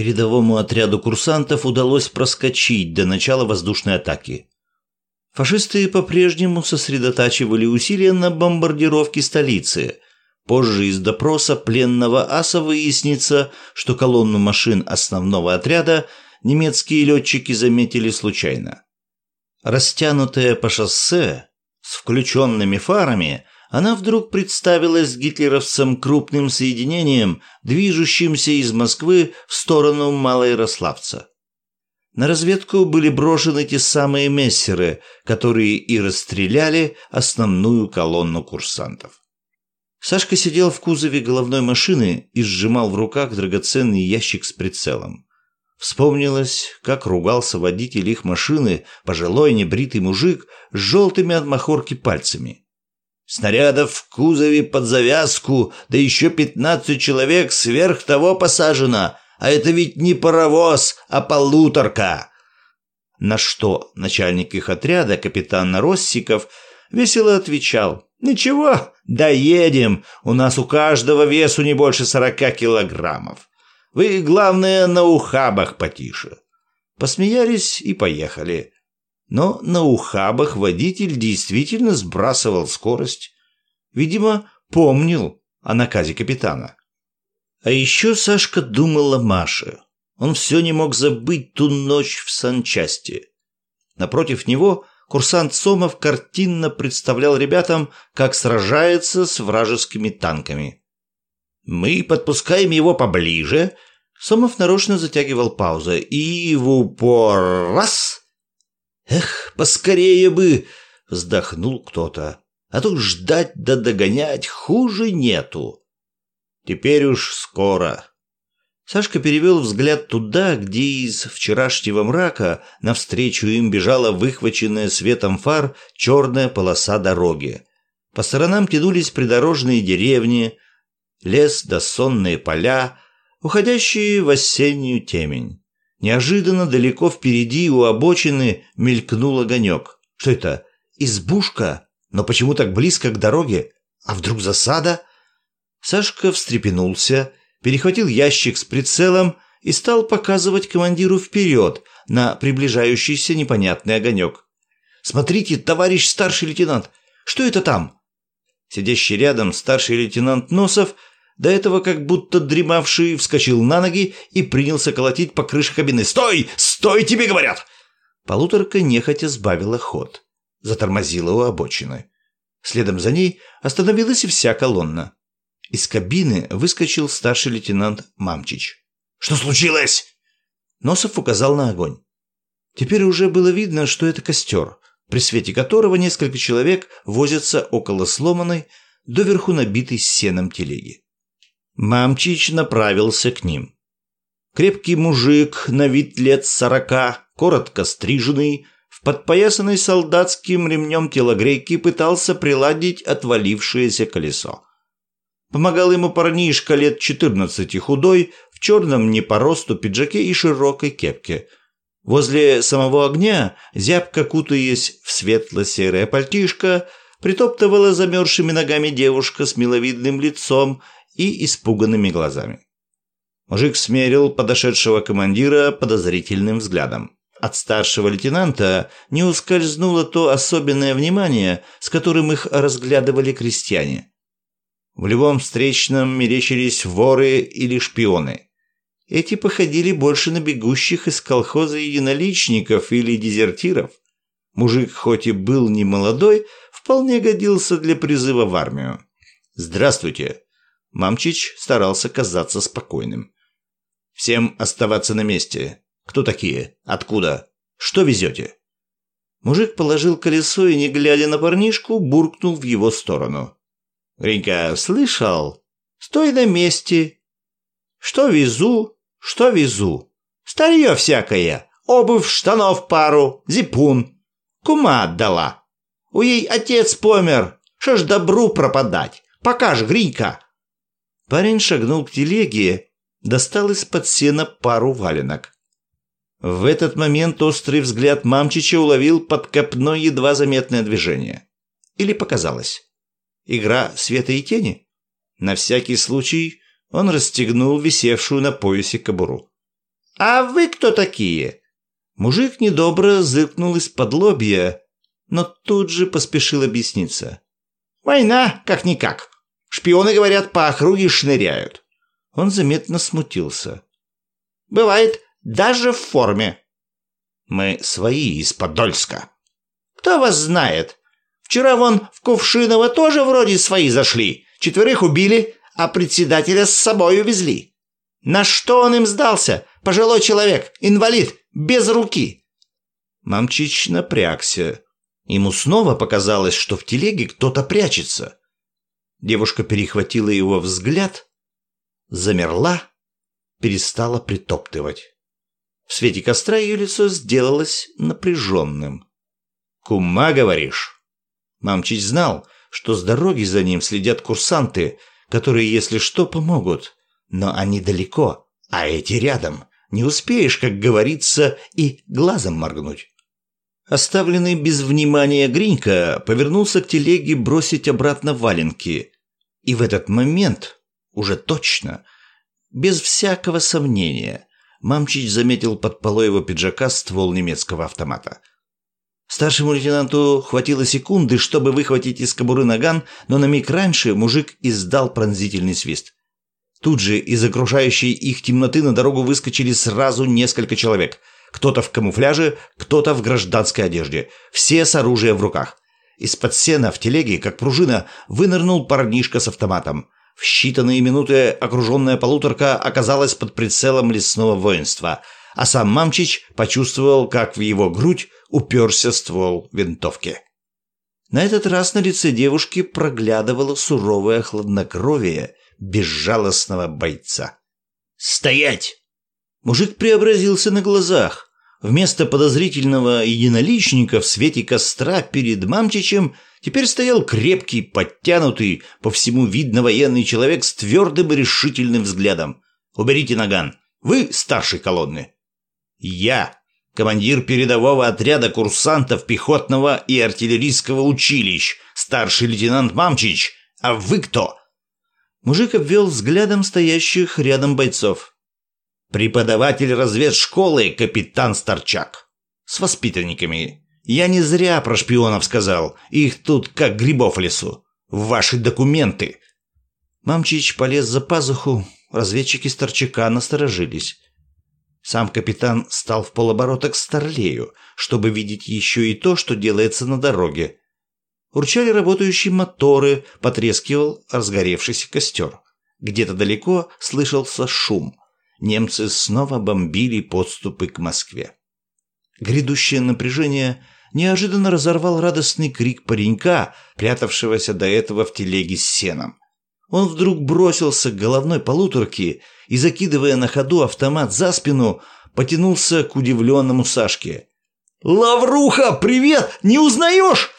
Передовому отряду курсантов удалось проскочить до начала воздушной атаки. Фашисты по-прежнему сосредотачивали усилия на бомбардировке столицы. Позже из допроса пленного аса выяснится, что колонну машин основного отряда немецкие летчики заметили случайно. Растянутая по шоссе, с включенными фарами, она вдруг представилась гитлеровцам крупным соединением, движущимся из Москвы в сторону Малоярославца. На разведку были брошены те самые мессеры, которые и расстреляли основную колонну курсантов. Сашка сидел в кузове головной машины и сжимал в руках драгоценный ящик с прицелом. Вспомнилось, как ругался водитель их машины, пожилой небритый мужик с желтыми от махорки пальцами. Снарядов в кузове под завязку, да еще пятнадцать человек сверх того посажено, а это ведь не паровоз, а полуторка. На что начальник их отряда, капитан Россиков, весело отвечал. «Ничего, доедем, у нас у каждого весу не больше сорока килограммов. Вы, главное, на ухабах потише». Посмеялись и поехали. Но на ухабах водитель действительно сбрасывал скорость. Видимо, помнил о наказе капитана. А еще Сашка думал о Маше. Он все не мог забыть ту ночь в санчасти. Напротив него курсант Сомов картинно представлял ребятам, как сражается с вражескими танками. «Мы подпускаем его поближе», Сомов нарочно затягивал паузу и в упор раз «Эх, поскорее бы!» — вздохнул кто-то. «А то ждать да догонять хуже нету». «Теперь уж скоро». Сашка перевел взгляд туда, где из вчерашнего мрака навстречу им бежала выхваченная светом фар черная полоса дороги. По сторонам тянулись придорожные деревни, лес да сонные поля, уходящие в осеннюю темень. Неожиданно далеко впереди у обочины мелькнул огонек. Что это? Избушка? Но почему так близко к дороге? А вдруг засада? Сашка встрепенулся, перехватил ящик с прицелом и стал показывать командиру вперед на приближающийся непонятный огонек. «Смотрите, товарищ старший лейтенант, что это там?» Сидящий рядом старший лейтенант Носов – до этого как будто дремавший вскочил на ноги и принялся колотить по крыше кабины. «Стой! Стой, тебе говорят!» Полуторка нехотя сбавила ход. Затормозила у обочины. Следом за ней остановилась и вся колонна. Из кабины выскочил старший лейтенант Мамчич. «Что случилось?» Носов указал на огонь. Теперь уже было видно, что это костер, при свете которого несколько человек возятся около сломанной, доверху набитой сеном телеги. Мамчич направился к ним. Крепкий мужик, на вид лет сорока, коротко стриженный, в подпоясанной солдатским ремнем телогрейки пытался приладить отвалившееся колесо. Помогал ему парнишка лет четырнадцати худой, в черном не по росту пиджаке и широкой кепке. Возле самого огня, зябко кутаясь в светло-серое пальтишко, притоптывала замерзшими ногами девушка с миловидным лицом и испуганными глазами. Мужик смерил подошедшего командира подозрительным взглядом. От старшего лейтенанта не ускользнуло то особенное внимание, с которым их разглядывали крестьяне. В любом встречном мерещились воры или шпионы. Эти походили больше на бегущих из колхоза единоличников или дезертиров. Мужик, хоть и был не молодой, вполне годился для призыва в армию. «Здравствуйте!» Мамчич старался казаться спокойным. «Всем оставаться на месте. Кто такие? Откуда? Что везете?» Мужик положил колесо и, не глядя на парнишку, буркнул в его сторону. «Гринька, слышал? Стой на месте. Что везу, что везу. Старье всякое, обувь, штанов пару, зипун. Кума отдала. У ей отец помер, что ж добру пропадать. Покаж, Гринька, Парень шагнул к телеге, достал из-под сена пару валенок. В этот момент острый взгляд Мамчича уловил под копной едва заметное движение. Или показалось. Игра света и тени? На всякий случай он расстегнул висевшую на поясе кобуру. «А вы кто такие?» Мужик недобро зыркнул из-под лобья, но тут же поспешил объясниться. «Война, как-никак. Шпионы, говорят, по округе шныряют». Он заметно смутился. «Бывает, даже в форме». «Мы свои из Подольска». «Кто вас знает? Вчера вон в Кувшиново тоже вроде свои зашли. Четверых убили, а председателя с собой увезли. На что он им сдался? Пожилой человек, инвалид, без руки». Мамчич напрягся. Ему снова показалось, что в телеге кто-то прячется. Девушка перехватила его взгляд, замерла, перестала притоптывать. В свете костра ее лицо сделалось напряженным. «Кума, говоришь?» Мамчич знал, что с дороги за ним следят курсанты, которые, если что, помогут. Но они далеко, а эти рядом. Не успеешь, как говорится, и глазом моргнуть. Оставленный без внимания Гринька повернулся к телеге бросить обратно валенки. И в этот момент, уже точно, без всякого сомнения, Мамчич заметил под полой его пиджака ствол немецкого автомата. Старшему лейтенанту хватило секунды, чтобы выхватить из кобуры наган, но на миг раньше мужик издал пронзительный свист. Тут же из окружающей их темноты на дорогу выскочили сразу несколько человек – кто-то в камуфляже, кто-то в гражданской одежде. Все с оружием в руках. Из-под сена в телеге, как пружина, вынырнул парнишка с автоматом. В считанные минуты окруженная полуторка оказалась под прицелом лесного воинства, а сам Мамчич почувствовал, как в его грудь уперся ствол винтовки. На этот раз на лице девушки проглядывало суровое хладнокровие безжалостного бойца. «Стоять!» Мужик преобразился на глазах. Вместо подозрительного единоличника в свете костра перед Мамчичем теперь стоял крепкий, подтянутый, по всему видно военный человек с твердым и решительным взглядом. «Уберите наган. Вы старший колонны». «Я, командир передового отряда курсантов пехотного и артиллерийского училищ, старший лейтенант Мамчич. А вы кто?» Мужик обвел взглядом стоящих рядом бойцов. Преподаватель разведшколы капитан Старчак. С воспитанниками. Я не зря про шпионов сказал. Их тут как грибов в лесу. Ваши документы. Мамчич полез за пазуху. Разведчики Старчака насторожились. Сам капитан стал в полоборота к Старлею, чтобы видеть еще и то, что делается на дороге. Урчали работающие моторы, потрескивал разгоревшийся костер. Где-то далеко слышался шум немцы снова бомбили подступы к Москве. Грядущее напряжение неожиданно разорвал радостный крик паренька, прятавшегося до этого в телеге с сеном. Он вдруг бросился к головной полуторке и, закидывая на ходу автомат за спину, потянулся к удивленному Сашке. «Лавруха, привет! Не узнаешь?»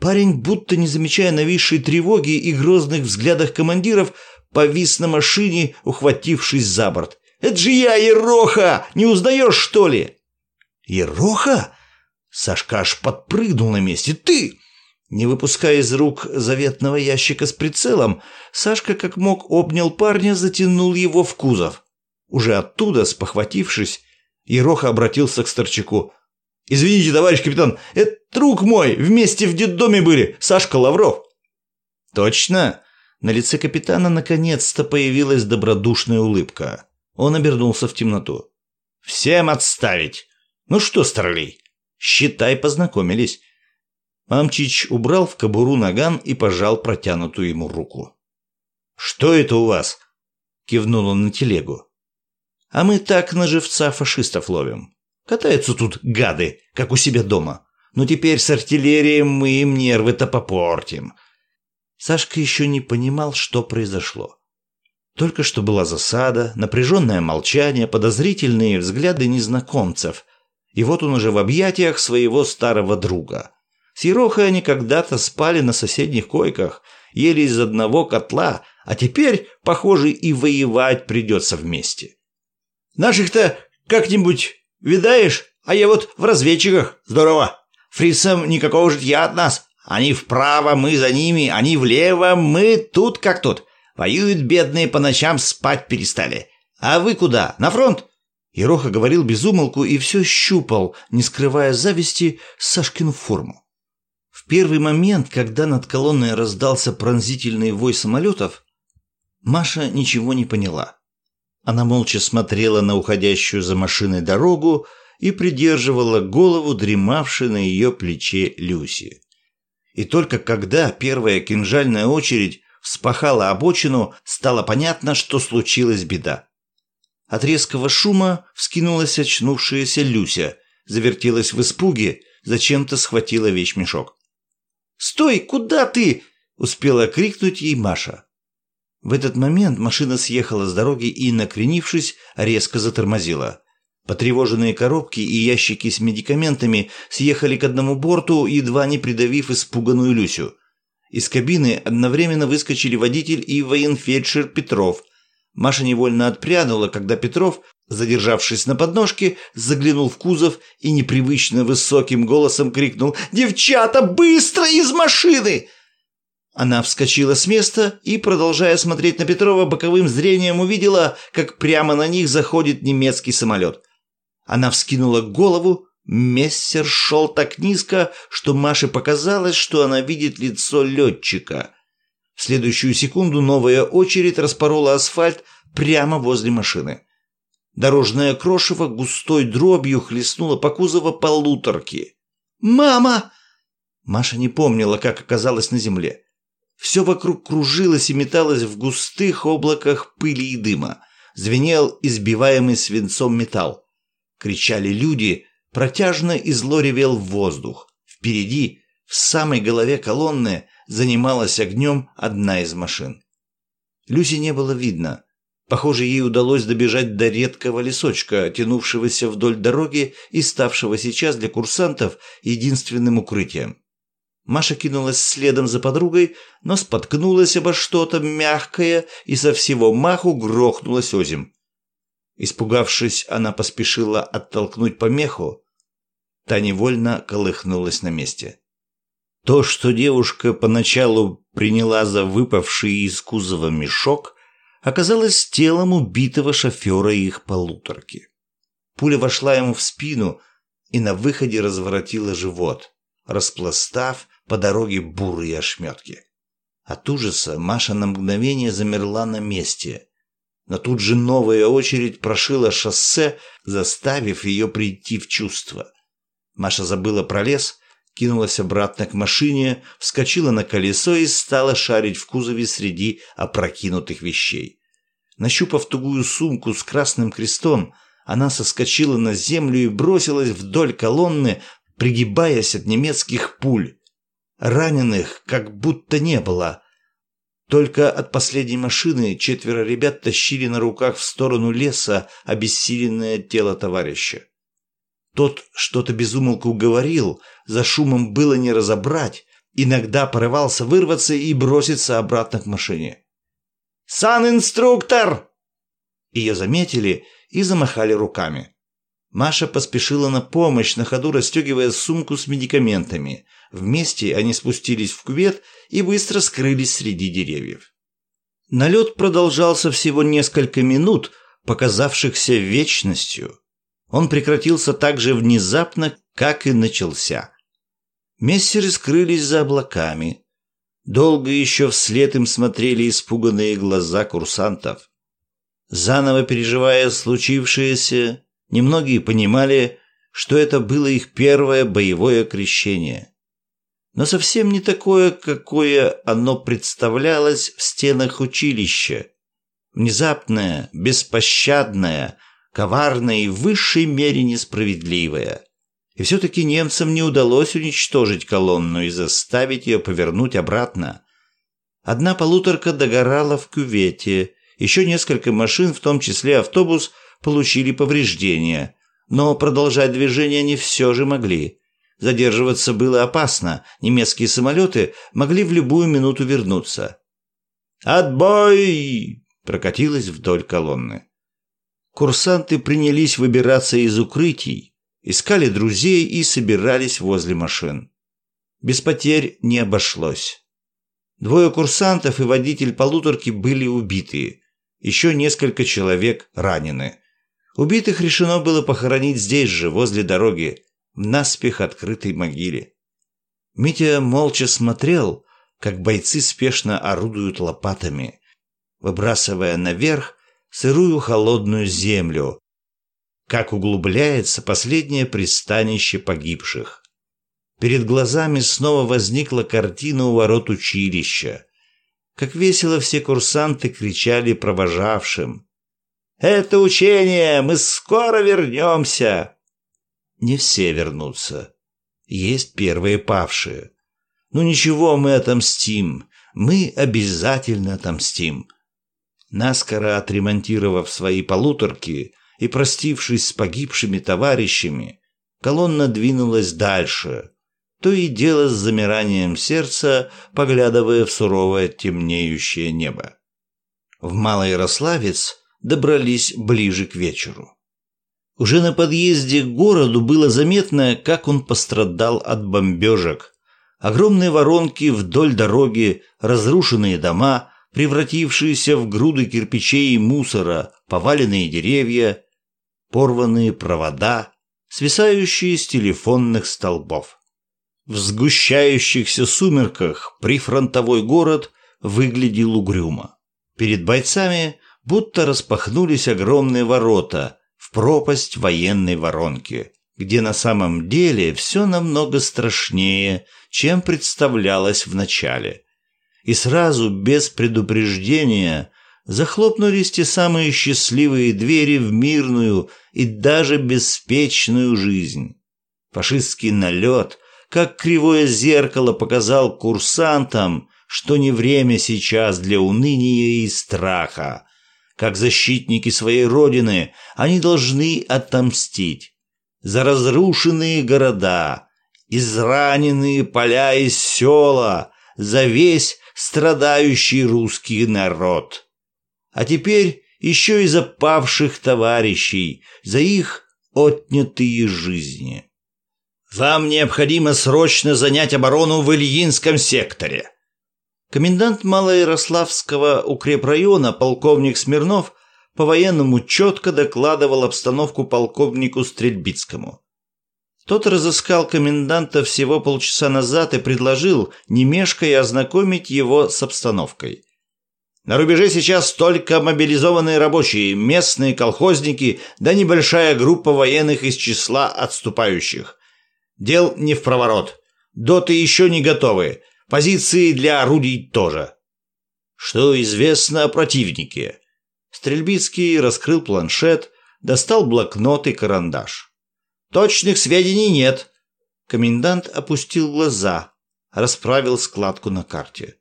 Парень, будто не замечая нависшей тревоги и грозных взглядах командиров, повис на машине, ухватившись за борт. Это же я, Ероха! Не узнаешь, что ли?» «Ероха?» Сашка аж подпрыгнул на месте. «Ты!» Не выпуская из рук заветного ящика с прицелом, Сашка как мог обнял парня, затянул его в кузов. Уже оттуда, спохватившись, Ероха обратился к Старчаку. «Извините, товарищ капитан, это друг мой, вместе в детдоме были, Сашка Лавров». «Точно?» На лице капитана наконец-то появилась добродушная улыбка. Он обернулся в темноту. «Всем отставить! Ну что, старлей, считай, познакомились». Мамчич убрал в кобуру наган и пожал протянутую ему руку. «Что это у вас?» – кивнул он на телегу. «А мы так на живца фашистов ловим. Катаются тут гады, как у себя дома. Но теперь с артиллерией мы им нервы-то попортим». Сашка еще не понимал, что произошло. Только что была засада, напряженное молчание, подозрительные взгляды незнакомцев. И вот он уже в объятиях своего старого друга. С Ерохой они когда-то спали на соседних койках, ели из одного котла, а теперь, похоже, и воевать придется вместе. «Наших-то как-нибудь видаешь? А я вот в разведчиках. Здорово. Фрисам никакого житья от нас. Они вправо, мы за ними, они влево, мы тут как тут. Воюют бедные по ночам, спать перестали. А вы куда? На фронт? Ероха говорил без умолку и все щупал, не скрывая зависти, Сашкину форму. В первый момент, когда над колонной раздался пронзительный вой самолетов, Маша ничего не поняла. Она молча смотрела на уходящую за машиной дорогу и придерживала голову дремавшей на ее плече Люси. И только когда первая кинжальная очередь вспахала обочину, стало понятно, что случилась беда. От резкого шума вскинулась очнувшаяся Люся, завертелась в испуге, зачем-то схватила вещмешок. «Стой! Куда ты?» – успела крикнуть ей Маша. В этот момент машина съехала с дороги и, накренившись, резко затормозила. Потревоженные коробки и ящики с медикаментами съехали к одному борту, едва не придавив испуганную Люсю. Из кабины одновременно выскочили водитель и военфельдшер Петров. Маша невольно отпрянула, когда Петров, задержавшись на подножке, заглянул в кузов и непривычно высоким голосом крикнул «Девчата, быстро из машины!» Она вскочила с места и, продолжая смотреть на Петрова, боковым зрением увидела, как прямо на них заходит немецкий самолет. Она вскинула голову, Мессер шел так низко, что Маше показалось, что она видит лицо летчика. В следующую секунду новая очередь распорола асфальт прямо возле машины. Дорожное крошево густой дробью хлестнуло по кузову полуторки. «Мама!» Маша не помнила, как оказалась на земле. Все вокруг кружилось и металось в густых облаках пыли и дыма. Звенел избиваемый свинцом металл. Кричали люди, протяжно и зло ревел воздух. Впереди, в самой голове колонны, занималась огнем одна из машин. Люси не было видно. Похоже, ей удалось добежать до редкого лесочка, тянувшегося вдоль дороги и ставшего сейчас для курсантов единственным укрытием. Маша кинулась следом за подругой, но споткнулась обо что-то мягкое и со всего маху грохнулась озим. Испугавшись, она поспешила оттолкнуть помеху. Та невольно колыхнулась на месте. То, что девушка поначалу приняла за выпавший из кузова мешок, оказалось телом убитого шофера их полуторки. Пуля вошла ему в спину и на выходе разворотила живот, распластав по дороге бурые ошметки. От ужаса Маша на мгновение замерла на месте. Но тут же новая очередь прошила шоссе, заставив ее прийти в чувство. Маша забыла про лес, кинулась обратно к машине, вскочила на колесо и стала шарить в кузове среди опрокинутых вещей. Нащупав тугую сумку с красным крестом, она соскочила на землю и бросилась вдоль колонны, пригибаясь от немецких пуль. Раненых как будто не было. Только от последней машины четверо ребят тащили на руках в сторону леса обессиленное тело товарища. Тот что-то безумолку говорил, за шумом было не разобрать, иногда порывался вырваться и броситься обратно к машине. «Сан-инструктор!» Ее заметили и замахали руками. Маша поспешила на помощь, на ходу расстегивая сумку с медикаментами. Вместе они спустились в кювет и быстро скрылись среди деревьев. Налет продолжался всего несколько минут, показавшихся вечностью. Он прекратился так же внезапно, как и начался. Мессеры скрылись за облаками. Долго еще вслед им смотрели испуганные глаза курсантов. Заново переживая случившееся, Немногие понимали, что это было их первое боевое крещение. Но совсем не такое, какое оно представлялось в стенах училища. Внезапное, беспощадное, коварное и в высшей мере несправедливое. И все-таки немцам не удалось уничтожить колонну и заставить ее повернуть обратно. Одна полуторка догорала в кювете, еще несколько машин, в том числе автобус, получили повреждения, но продолжать движение они все же могли. Задерживаться было опасно, немецкие самолеты могли в любую минуту вернуться. «Отбой!» прокатилась вдоль колонны. Курсанты принялись выбираться из укрытий, искали друзей и собирались возле машин. Без потерь не обошлось. Двое курсантов и водитель полуторки были убиты, еще несколько человек ранены. Убитых решено было похоронить здесь же, возле дороги, в наспех открытой могиле. Митя молча смотрел, как бойцы спешно орудуют лопатами, выбрасывая наверх сырую холодную землю, как углубляется последнее пристанище погибших. Перед глазами снова возникла картина у ворот училища. Как весело все курсанты кричали провожавшим. «Это учение! Мы скоро вернемся!» Не все вернутся. Есть первые павшие. Ну ничего, мы отомстим. Мы обязательно отомстим. Наскоро отремонтировав свои полуторки и простившись с погибшими товарищами, колонна двинулась дальше, то и дело с замиранием сердца, поглядывая в суровое темнеющее небо. В Малоярославец добрались ближе к вечеру. Уже на подъезде к городу было заметно, как он пострадал от бомбежек. Огромные воронки вдоль дороги, разрушенные дома, превратившиеся в груды кирпичей и мусора, поваленные деревья, порванные провода, свисающие с телефонных столбов. В сгущающихся сумерках прифронтовой город выглядел угрюмо. Перед бойцами будто распахнулись огромные ворота, в пропасть военной воронки, где на самом деле все намного страшнее, чем представлялось вначале. И сразу, без предупреждения, захлопнулись те самые счастливые двери в мирную и даже беспечную жизнь. Фашистский налет, как кривое зеркало, показал курсантам, что не время сейчас для уныния и страха, как защитники своей родины, они должны отомстить за разрушенные города, израненные поля и села, за весь страдающий русский народ. А теперь еще и за павших товарищей, за их отнятые жизни. Вам необходимо срочно занять оборону в Ильинском секторе. Комендант Малоярославского укрепрайона полковник Смирнов по-военному четко докладывал обстановку полковнику Стрельбицкому. Тот разыскал коменданта всего полчаса назад и предложил, не мешкая, ознакомить его с обстановкой. На рубеже сейчас только мобилизованные рабочие, местные колхозники, да небольшая группа военных из числа отступающих. Дел не в проворот. Доты еще не готовы. Позиции для орудий тоже. Что известно о противнике? Стрельбицкий раскрыл планшет, достал блокнот и карандаш. Точных сведений нет. Комендант опустил глаза, расправил складку на карте.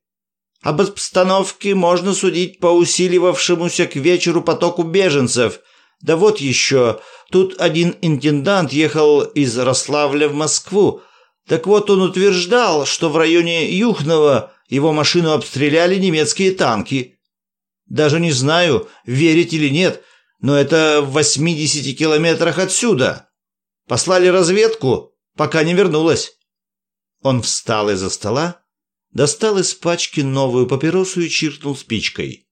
Об обстановке можно судить по усиливавшемуся к вечеру потоку беженцев. Да вот еще, тут один интендант ехал из Рославля в Москву, так вот, он утверждал, что в районе Юхнова его машину обстреляли немецкие танки. Даже не знаю, верить или нет, но это в 80 километрах отсюда. Послали разведку, пока не вернулась. Он встал из-за стола, достал из пачки новую папиросу и чиркнул спичкой.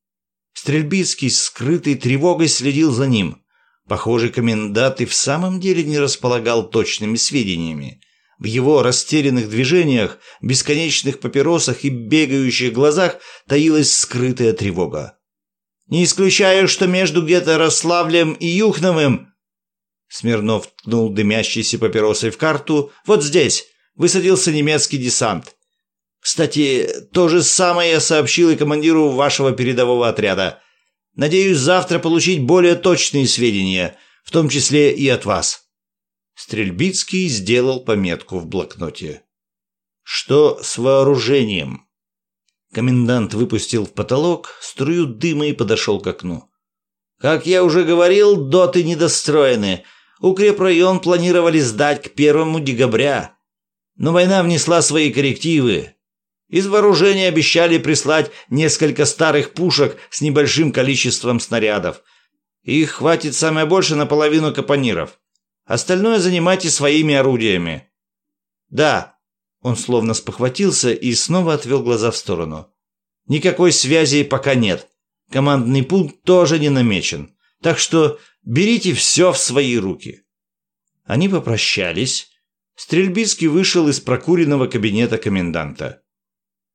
Стрельбицкий, скрытой тревогой, следил за ним. Похоже, комендант и в самом деле не располагал точными сведениями. В его растерянных движениях, бесконечных папиросах и бегающих глазах таилась скрытая тревога. «Не исключаю, что между где-то Рославлем и Юхновым...» Смирнов ткнул дымящейся папиросой в карту. «Вот здесь высадился немецкий десант. Кстати, то же самое я сообщил и командиру вашего передового отряда. Надеюсь завтра получить более точные сведения, в том числе и от вас». Стрельбицкий сделал пометку в блокноте. «Что с вооружением?» Комендант выпустил в потолок струю дыма и подошел к окну. «Как я уже говорил, доты недостроены. Укрепрайон планировали сдать к первому декабря. Но война внесла свои коррективы. Из вооружения обещали прислать несколько старых пушек с небольшим количеством снарядов. Их хватит самое больше на половину капониров. Остальное занимайтесь своими орудиями». «Да». Он словно спохватился и снова отвел глаза в сторону. «Никакой связи пока нет. Командный пункт тоже не намечен. Так что Берите все в свои руки». Они попрощались. Стрельбицкий вышел из прокуренного кабинета коменданта.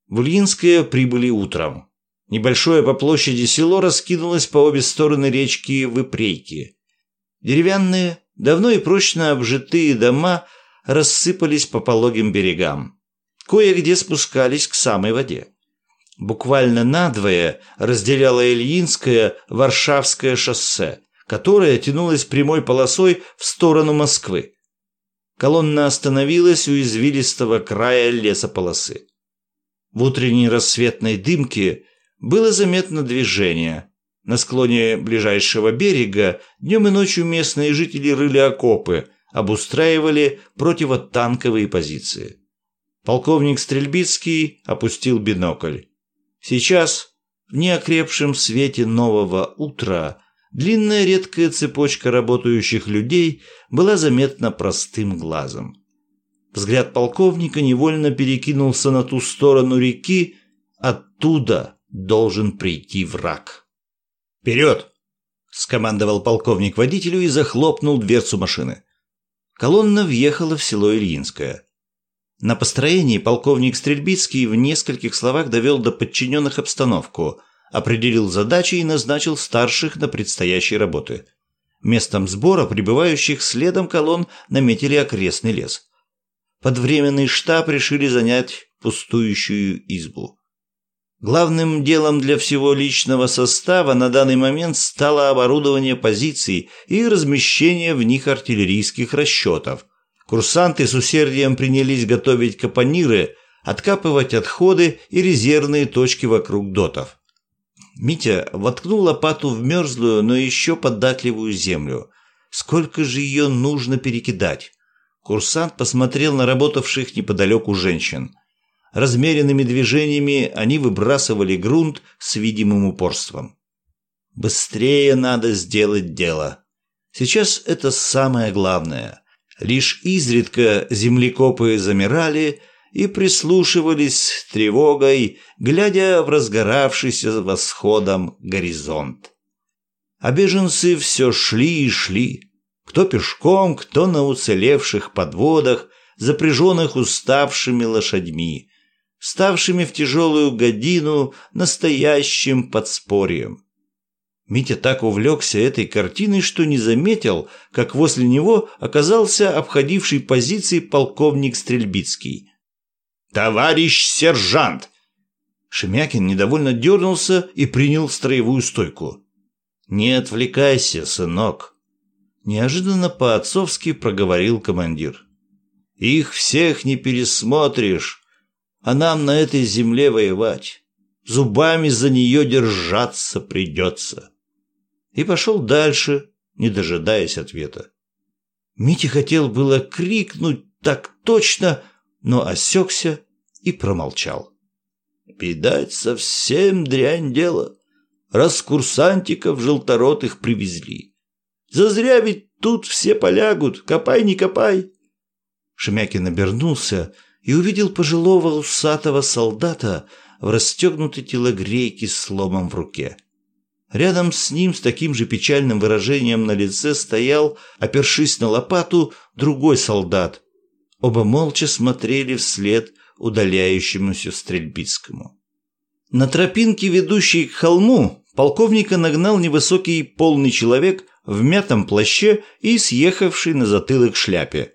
В Ульинское прибыли утром. Небольшое по площади село раскинулось по обе стороны речки Выпрейки. Деревянные, давно и прочно обжитые дома рассыпались по пологим берегам. Кое-где спускались к самой воде. Буквально надвое разделяло Ильинское Варшавское шоссе, которое тянулось прямой полосой в сторону Москвы. Колонна остановилась у извилистого края лесополосы. В утренней рассветной дымке было заметно движение. На склоне ближайшего берега днем и ночью местные жители рыли окопы, обустраивали противотанковые позиции. Полковник Стрельбицкий опустил бинокль. Сейчас, в неокрепшем свете нового утра, длинная редкая цепочка работающих людей была заметна простым глазом. Взгляд полковника невольно перекинулся на ту сторону реки, оттуда должен прийти враг. «Вперед!» – скомандовал полковник водителю и захлопнул дверцу машины. Колонна въехала в село Ильинское. На построении полковник Стрельбицкий в нескольких словах довел до подчиненных обстановку, определил задачи и назначил старших на предстоящей работы. Местом сбора прибывающих следом колонн наметили окрестный лес. Под временный штаб решили занять пустующую избу. Главным делом для всего личного состава на данный момент стало оборудование позиций и размещение в них артиллерийских расчетов. Курсанты с усердием принялись готовить капониры, откапывать отходы и резервные точки вокруг дотов. Митя воткнул лопату в мерзлую, но еще податливую землю. Сколько же ее нужно перекидать? Курсант посмотрел на работавших неподалеку женщин. Размеренными движениями они выбрасывали грунт с видимым упорством. Быстрее надо сделать дело. Сейчас это самое главное. Лишь изредка землекопы замирали и прислушивались тревогой, глядя в разгоравшийся восходом горизонт. А беженцы все шли и шли. Кто пешком, кто на уцелевших подводах, запряженных уставшими лошадьми ставшими в тяжелую годину настоящим подспорьем. Митя так увлекся этой картиной, что не заметил, как возле него оказался обходивший позиции полковник Стрельбицкий. «Товарищ сержант!» Шемякин недовольно дернулся и принял строевую стойку. «Не отвлекайся, сынок!» Неожиданно по-отцовски проговорил командир. «Их всех не пересмотришь, а нам на этой земле воевать. Зубами за нее держаться придется. И пошел дальше, не дожидаясь ответа. Митя хотел было крикнуть так точно, но осекся и промолчал. Видать, совсем дрянь дело, раз курсантиков желторотых привезли. Зазря ведь тут все полягут, копай не копай. Шемякин обернулся и увидел пожилого усатого солдата в расстегнутой телогрейке с сломом в руке. Рядом с ним с таким же печальным выражением на лице стоял, опершись на лопату, другой солдат. Оба молча смотрели вслед удаляющемуся Стрельбицкому. На тропинке, ведущей к холму, полковника нагнал невысокий полный человек в мятом плаще и съехавший на затылок шляпе.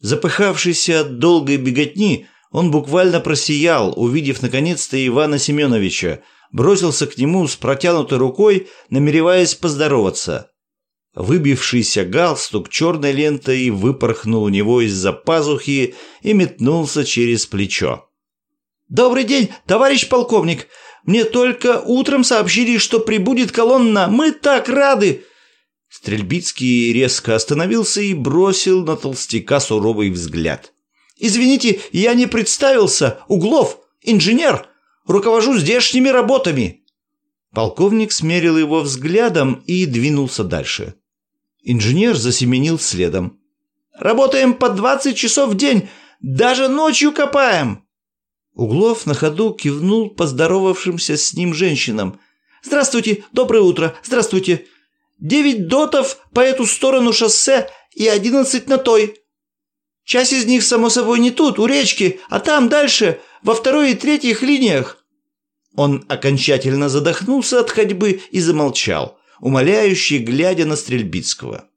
Запыхавшийся от долгой беготни, он буквально просиял, увидев наконец-то Ивана Семеновича, бросился к нему с протянутой рукой, намереваясь поздороваться. Выбившийся галстук черной лентой выпорхнул у него из-за пазухи и метнулся через плечо. «Добрый день, товарищ полковник! Мне только утром сообщили, что прибудет колонна. Мы так рады!» Стрельбицкий резко остановился и бросил на толстяка суровый взгляд. «Извините, я не представился. Углов, инженер. Руковожу здешними работами». Полковник смерил его взглядом и двинулся дальше. Инженер засеменил следом. «Работаем по двадцать часов в день, даже ночью копаем!» Углов на ходу кивнул поздоровавшимся с ним женщинам. «Здравствуйте, доброе утро, здравствуйте!» Девять дотов по эту сторону шоссе и одиннадцать на той. Часть из них, само собой, не тут, у речки, а там дальше, во второй и третьих линиях». Он окончательно задохнулся от ходьбы и замолчал, умоляющий, глядя на Стрельбицкого.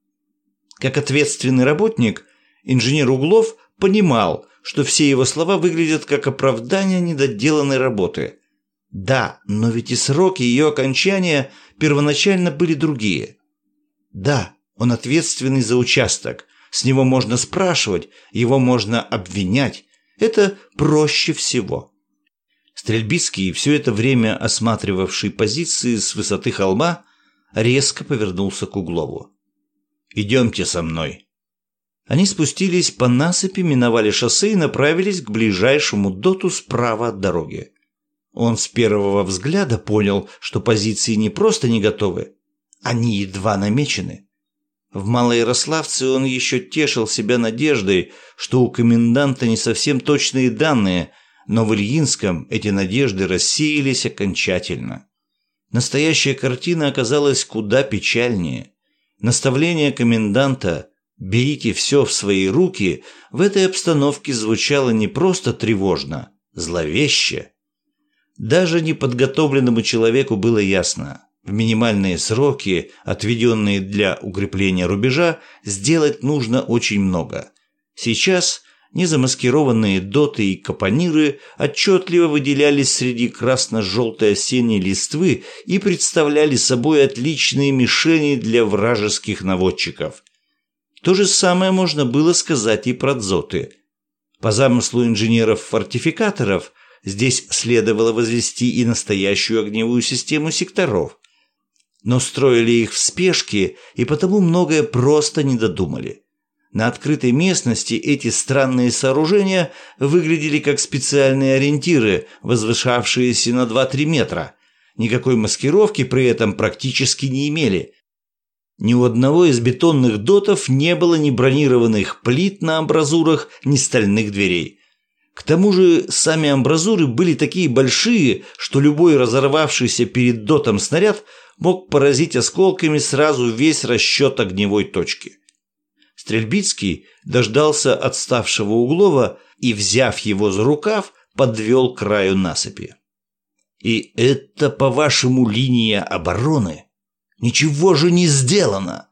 Как ответственный работник, инженер Углов понимал, что все его слова выглядят как оправдание недоделанной работы. Да, но ведь и сроки ее окончания первоначально были другие. Да, он ответственный за участок, с него можно спрашивать, его можно обвинять. Это проще всего. Стрельбицкий, все это время осматривавший позиции с высоты холма, резко повернулся к Углову. «Идемте со мной». Они спустились по насыпи, миновали шоссе и направились к ближайшему доту справа от дороги. Он с первого взгляда понял, что позиции не просто не готовы, они едва намечены. В Малоярославце он еще тешил себя надеждой, что у коменданта не совсем точные данные, но в Ильинском эти надежды рассеялись окончательно. Настоящая картина оказалась куда печальнее. Наставление коменданта «берите все в свои руки» в этой обстановке звучало не просто тревожно, зловеще. Даже неподготовленному человеку было ясно, в минимальные сроки, отведенные для укрепления рубежа, сделать нужно очень много. Сейчас незамаскированные доты и капониры отчетливо выделялись среди красно-желтой осенней листвы и представляли собой отличные мишени для вражеских наводчиков. То же самое можно было сказать и про дзоты. По замыслу инженеров-фортификаторов здесь следовало возвести и настоящую огневую систему секторов. Но строили их в спешке и потому многое просто не додумали. На открытой местности эти странные сооружения выглядели как специальные ориентиры, возвышавшиеся на 2-3 метра. Никакой маскировки при этом практически не имели. Ни у одного из бетонных дотов не было ни бронированных плит на амбразурах, ни стальных дверей. К тому же сами амбразуры были такие большие, что любой разорвавшийся перед дотом снаряд мог поразить осколками сразу весь расчет огневой точки. Стрельбицкий дождался отставшего Углова и, взяв его за рукав, подвел к краю насыпи. «И это, по-вашему, линия обороны? Ничего же не сделано!»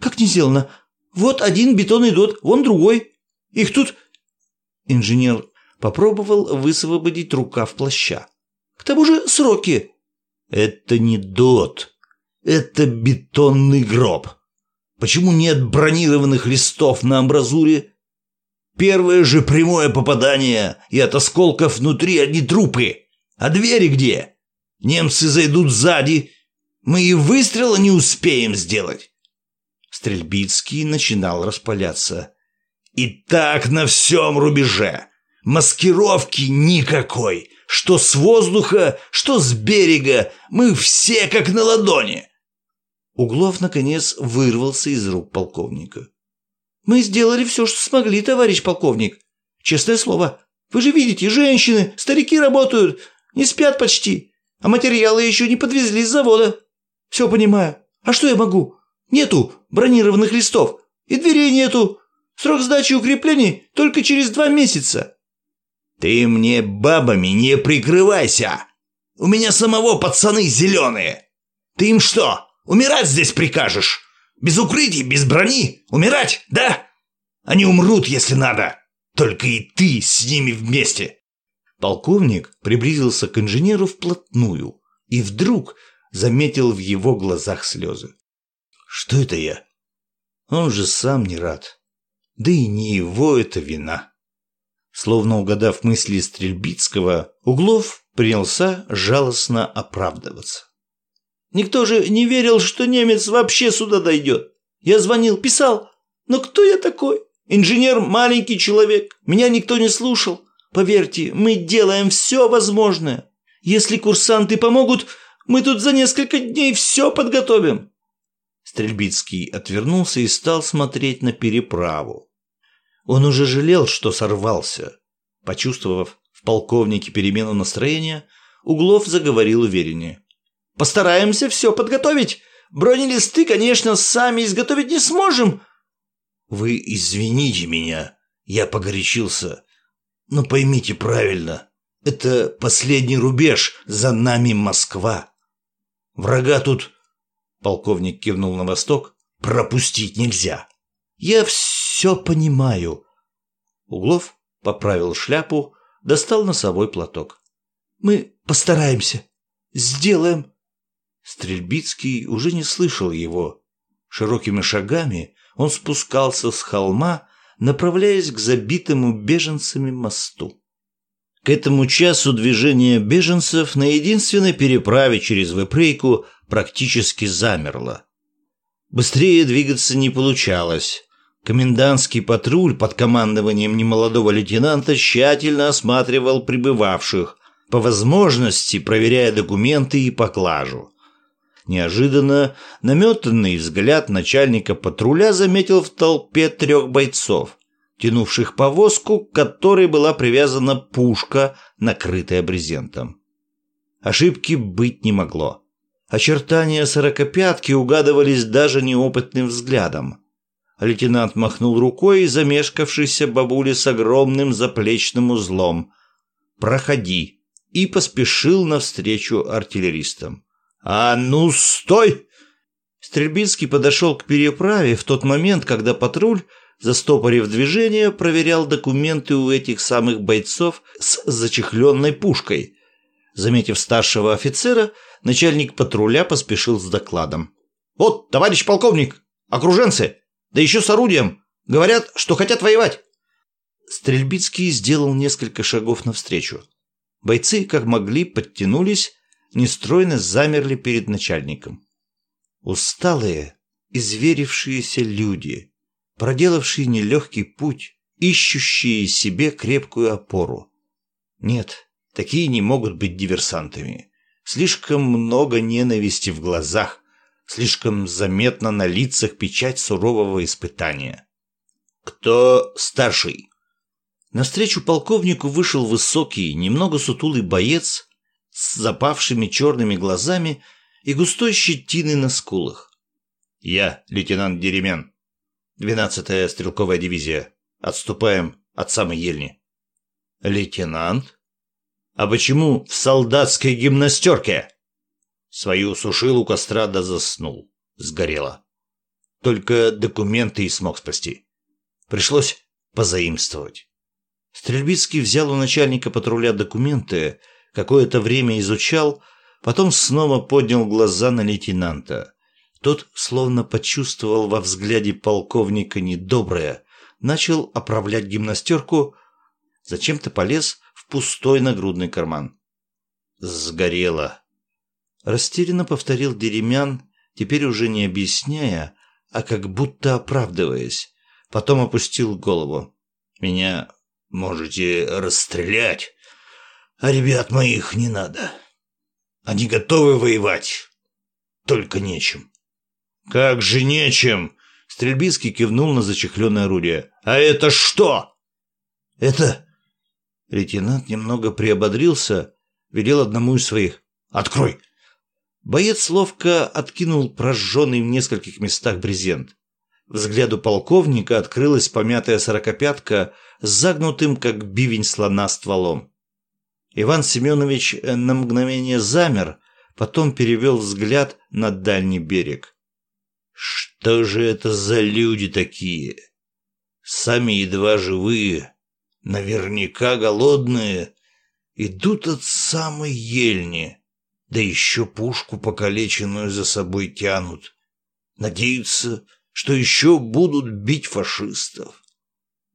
«Как не сделано? Вот один бетонный дот, вон другой. Их тут...» Инженер попробовал высвободить рукав плаща. «К тому же сроки!» «Это не дот, это бетонный гроб!» Почему нет бронированных листов на амбразуре? Первое же прямое попадание, и от осколков внутри одни трупы. А двери где? Немцы зайдут сзади. Мы и выстрела не успеем сделать. Стрельбицкий начинал распаляться. И так на всем рубеже. Маскировки никакой. Что с воздуха, что с берега. Мы все как на ладони. Углов, наконец, вырвался из рук полковника. «Мы сделали все, что смогли, товарищ полковник. Честное слово. Вы же видите, женщины, старики работают, не спят почти, а материалы еще не подвезли с завода. Все понимаю. А что я могу? Нету бронированных листов, и дверей нету. Срок сдачи укреплений только через два месяца». «Ты мне бабами не прикрывайся! У меня самого пацаны зеленые! Ты им что, Умирать здесь прикажешь? Без укрытий, без брони? Умирать, да? Они умрут, если надо. Только и ты с ними вместе. Полковник приблизился к инженеру вплотную и вдруг заметил в его глазах слезы. Что это я? Он же сам не рад. Да и не его это вина. Словно угадав мысли Стрельбицкого, Углов принялся жалостно оправдываться. Никто же не верил, что немец вообще сюда дойдет. Я звонил, писал. Но кто я такой? Инженер – маленький человек. Меня никто не слушал. Поверьте, мы делаем все возможное. Если курсанты помогут, мы тут за несколько дней все подготовим. Стрельбицкий отвернулся и стал смотреть на переправу. Он уже жалел, что сорвался. Почувствовав в полковнике перемену настроения, Углов заговорил увереннее. Постараемся все подготовить. Бронелисты, конечно, сами изготовить не сможем». «Вы извините меня, я погорячился. Но поймите правильно, это последний рубеж, за нами Москва. Врага тут, полковник кивнул на восток, пропустить нельзя. Я все понимаю. Углов поправил шляпу, достал носовой платок. Мы постараемся. Сделаем. Стрельбицкий уже не слышал его. Широкими шагами он спускался с холма, направляясь к забитому беженцами мосту. К этому часу движение беженцев на единственной переправе через Выпрейку практически замерло. Быстрее двигаться не получалось. Комендантский патруль под командованием немолодого лейтенанта тщательно осматривал прибывавших, по возможности проверяя документы и поклажу. Неожиданно наметанный взгляд начальника патруля заметил в толпе трех бойцов тянувших повозку, к которой была привязана пушка, накрытая брезентом. Ошибки быть не могло. Очертания сорокопятки угадывались даже неопытным взглядом. Лейтенант махнул рукой замешкавшейся бабуле с огромным заплечным узлом. «Проходи!» и поспешил навстречу артиллеристам. «А ну, стой!» Стрельбинский подошел к переправе в тот момент, когда патруль застопорив движение, проверял документы у этих самых бойцов с зачехленной пушкой. Заметив старшего офицера, начальник патруля поспешил с докладом. «Вот, товарищ полковник, окруженцы, да еще с орудием. Говорят, что хотят воевать». Стрельбицкий сделал несколько шагов навстречу. Бойцы, как могли, подтянулись, нестройно замерли перед начальником. Усталые, изверившиеся люди, проделавшие нелегкий путь, ищущие себе крепкую опору. Нет, такие не могут быть диверсантами. Слишком много ненависти в глазах, слишком заметно на лицах печать сурового испытания. «Кто старший?» Навстречу полковнику вышел высокий, немного сутулый боец с запавшими черными глазами и густой щетиной на скулах. «Я, лейтенант Деремян», Двенадцатая стрелковая дивизия. Отступаем от самой ельни. Лейтенант? А почему в солдатской гимнастерке? Свою сушил у костра да заснул. Сгорела. Только документы и смог спасти. Пришлось позаимствовать. Стрельбицкий взял у начальника патруля документы, какое-то время изучал, потом снова поднял глаза на лейтенанта. Тот, словно почувствовал во взгляде полковника недоброе, начал оправлять гимнастерку, зачем-то полез в пустой нагрудный карман. «Сгорело!» Растерянно повторил Деремян, теперь уже не объясняя, а как будто оправдываясь. Потом опустил голову. «Меня можете расстрелять, а ребят моих не надо. Они готовы воевать, только нечем». «Как же нечем!» Стрельбицкий кивнул на зачехленное орудие. «А это что?» «Это...» Лейтенант немного приободрился, велел одному из своих. «Открой!» Боец ловко откинул прожженный в нескольких местах брезент. Взгляду полковника открылась помятая сорокопятка с загнутым, как бивень слона, стволом. Иван Семенович на мгновение замер, потом перевел взгляд на дальний берег. Что же это за люди такие? Сами едва живые, наверняка голодные, идут от самой ельни, да еще пушку покалеченную за собой тянут. Надеются, что еще будут бить фашистов.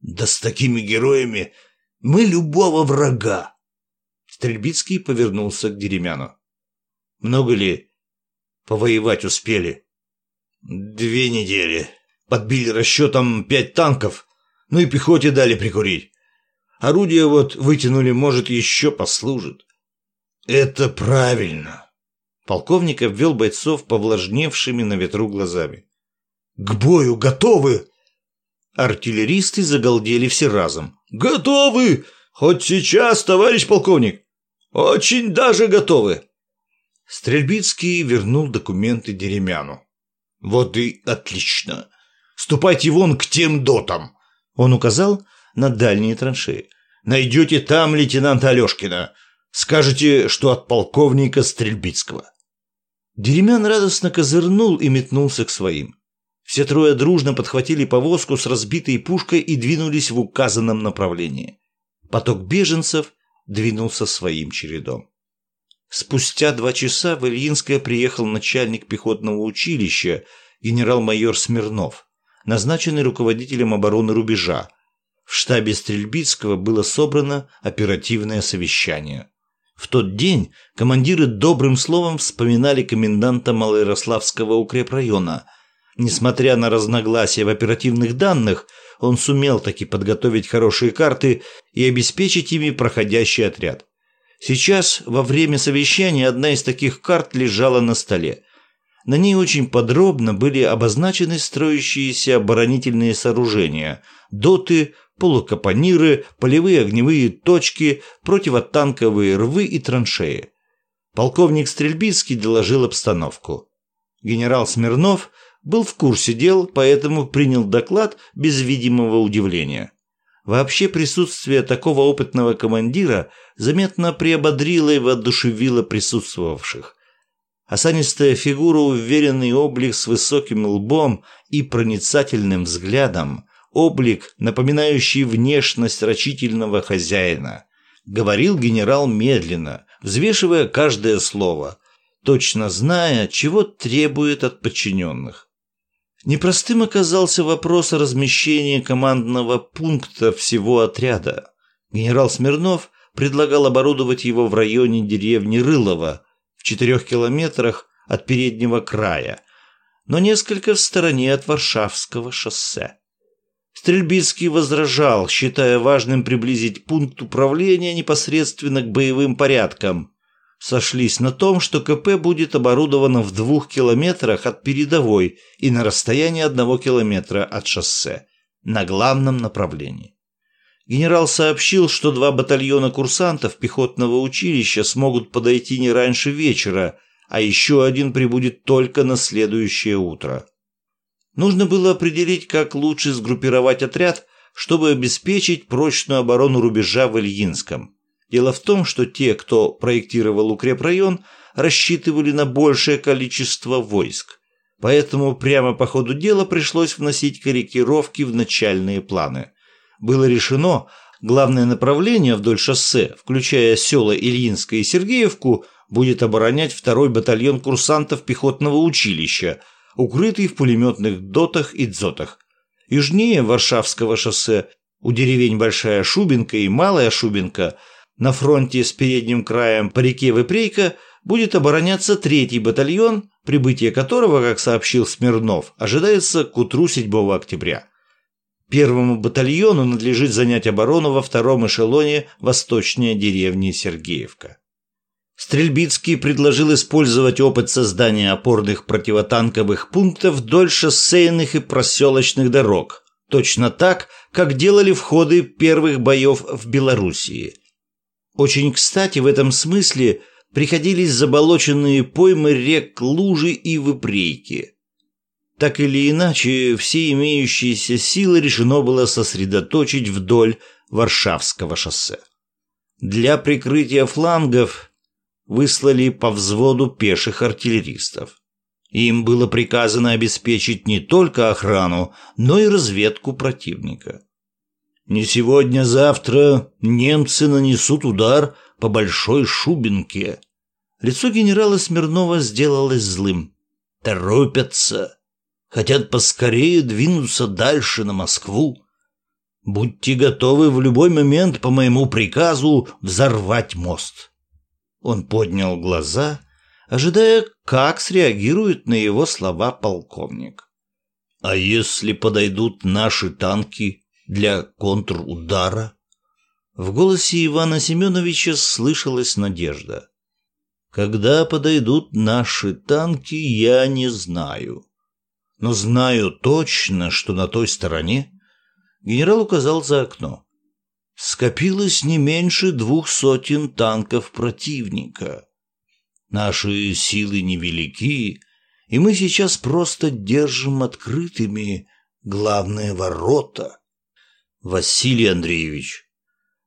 Да с такими героями мы любого врага. Стрельбицкий повернулся к Деремяну. Много ли повоевать успели? Две недели. Подбили расчетом пять танков, ну и пехоте дали прикурить. Орудие вот вытянули, может, еще послужит. Это правильно. Полковник обвел бойцов повлажневшими на ветру глазами. К бою готовы! Артиллеристы загалдели все разом. Готовы! Хоть сейчас, товарищ полковник! Очень даже готовы! Стрельбицкий вернул документы Деремяну. Вот и отлично. Ступайте вон к тем дотам. Он указал на дальние траншеи. Найдете там лейтенанта Алешкина. Скажете, что от полковника Стрельбицкого. Деремян радостно козырнул и метнулся к своим. Все трое дружно подхватили повозку с разбитой пушкой и двинулись в указанном направлении. Поток беженцев двинулся своим чередом. Спустя два часа в Ильинское приехал начальник пехотного училища генерал-майор Смирнов, назначенный руководителем обороны рубежа. В штабе Стрельбицкого было собрано оперативное совещание. В тот день командиры добрым словом вспоминали коменданта Малоярославского укрепрайона. Несмотря на разногласия в оперативных данных, он сумел таки подготовить хорошие карты и обеспечить ими проходящий отряд. Сейчас, во время совещания, одна из таких карт лежала на столе. На ней очень подробно были обозначены строящиеся оборонительные сооружения, доты, полукапониры, полевые огневые точки, противотанковые рвы и траншеи. Полковник Стрельбицкий доложил обстановку. Генерал Смирнов был в курсе дел, поэтому принял доклад без видимого удивления. Вообще присутствие такого опытного командира заметно приободрило и воодушевило присутствовавших. Осанистая фигура, уверенный облик с высоким лбом и проницательным взглядом, облик, напоминающий внешность рачительного хозяина. Говорил генерал медленно, взвешивая каждое слово, точно зная, чего требует от подчиненных. Непростым оказался вопрос о размещении командного пункта всего отряда. Генерал Смирнов предлагал оборудовать его в районе деревни Рылова, в четырех километрах от переднего края, но несколько в стороне от Варшавского шоссе. Стрельбицкий возражал, считая важным приблизить пункт управления непосредственно к боевым порядкам, сошлись на том, что КП будет оборудовано в двух километрах от передовой и на расстоянии одного километра от шоссе, на главном направлении. Генерал сообщил, что два батальона курсантов пехотного училища смогут подойти не раньше вечера, а еще один прибудет только на следующее утро. Нужно было определить, как лучше сгруппировать отряд, чтобы обеспечить прочную оборону рубежа в Ильинском. Дело в том, что те, кто проектировал укрепрайон, рассчитывали на большее количество войск. Поэтому прямо по ходу дела пришлось вносить корректировки в начальные планы. Было решено, главное направление вдоль шоссе, включая села Ильинское и Сергеевку, будет оборонять второй батальон курсантов пехотного училища, укрытый в пулеметных дотах и дзотах. Южнее Варшавского шоссе, у деревень Большая Шубинка и Малая Шубинка – на фронте с передним краем по реке Выпрейка будет обороняться третий батальон, прибытие которого, как сообщил Смирнов, ожидается к утру 7 октября. Первому батальону надлежит занять оборону во втором эшелоне восточнее деревни Сергеевка. Стрельбицкий предложил использовать опыт создания опорных противотанковых пунктов вдоль шоссейных и проселочных дорог, точно так, как делали в ходы первых боев в Белоруссии – очень кстати в этом смысле приходились заболоченные поймы рек Лужи и Выпрейки. Так или иначе, все имеющиеся силы решено было сосредоточить вдоль Варшавского шоссе. Для прикрытия флангов выслали по взводу пеших артиллеристов. Им было приказано обеспечить не только охрану, но и разведку противника. Не сегодня-завтра немцы нанесут удар по Большой Шубинке. Лицо генерала Смирнова сделалось злым. Торопятся. Хотят поскорее двинуться дальше на Москву. Будьте готовы в любой момент по моему приказу взорвать мост. Он поднял глаза, ожидая, как среагирует на его слова полковник. А если подойдут наши танки для контрудара? В голосе Ивана Семеновича слышалась надежда. Когда подойдут наши танки, я не знаю. Но знаю точно, что на той стороне генерал указал за окно. Скопилось не меньше двух сотен танков противника. Наши силы невелики, и мы сейчас просто держим открытыми главные ворота. Василий Андреевич,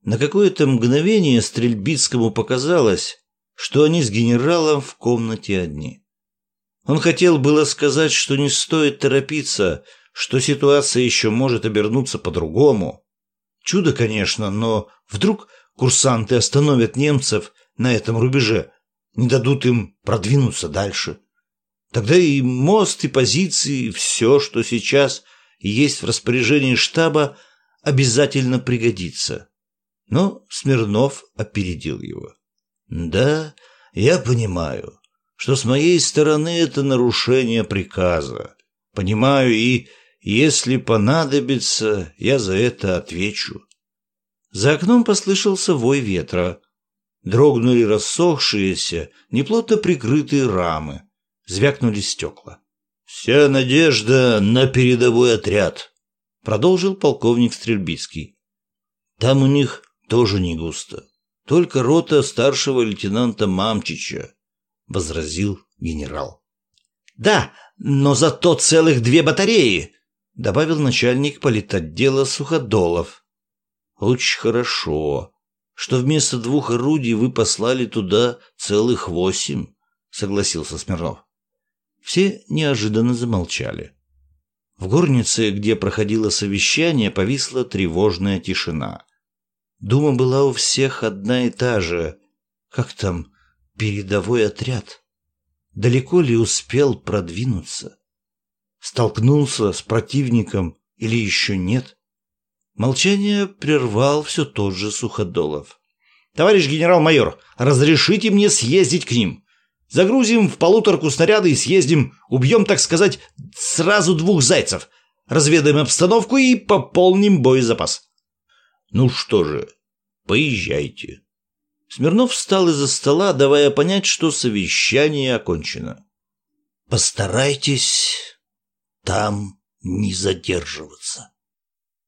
на какое-то мгновение Стрельбицкому показалось, что они с генералом в комнате одни. Он хотел было сказать, что не стоит торопиться, что ситуация еще может обернуться по-другому. Чудо, конечно, но вдруг курсанты остановят немцев на этом рубеже, не дадут им продвинуться дальше. Тогда и мост, и позиции, и все, что сейчас есть в распоряжении штаба, обязательно пригодится. Но Смирнов опередил его. «Да, я понимаю, что с моей стороны это нарушение приказа. Понимаю и, если понадобится, я за это отвечу». За окном послышался вой ветра. Дрогнули рассохшиеся, неплотно прикрытые рамы. Звякнули стекла. «Вся надежда на передовой отряд», — продолжил полковник Стрельбицкий. «Там у них тоже не густо. Только рота старшего лейтенанта Мамчича», — возразил генерал. «Да, но зато целых две батареи», — добавил начальник политотдела Суходолов. «Очень хорошо, что вместо двух орудий вы послали туда целых восемь», — согласился Смирнов. Все неожиданно замолчали. В горнице, где проходило совещание, повисла тревожная тишина. Дума была у всех одна и та же. Как там передовой отряд? Далеко ли успел продвинуться? Столкнулся с противником или еще нет? Молчание прервал все тот же Суходолов. «Товарищ генерал-майор, разрешите мне съездить к ним. Загрузим в полуторку снаряды и съездим, убьем, так сказать, сразу двух зайцев, разведаем обстановку и пополним боезапас. Ну что же, поезжайте. Смирнов встал из-за стола, давая понять, что совещание окончено. Постарайтесь там не задерживаться.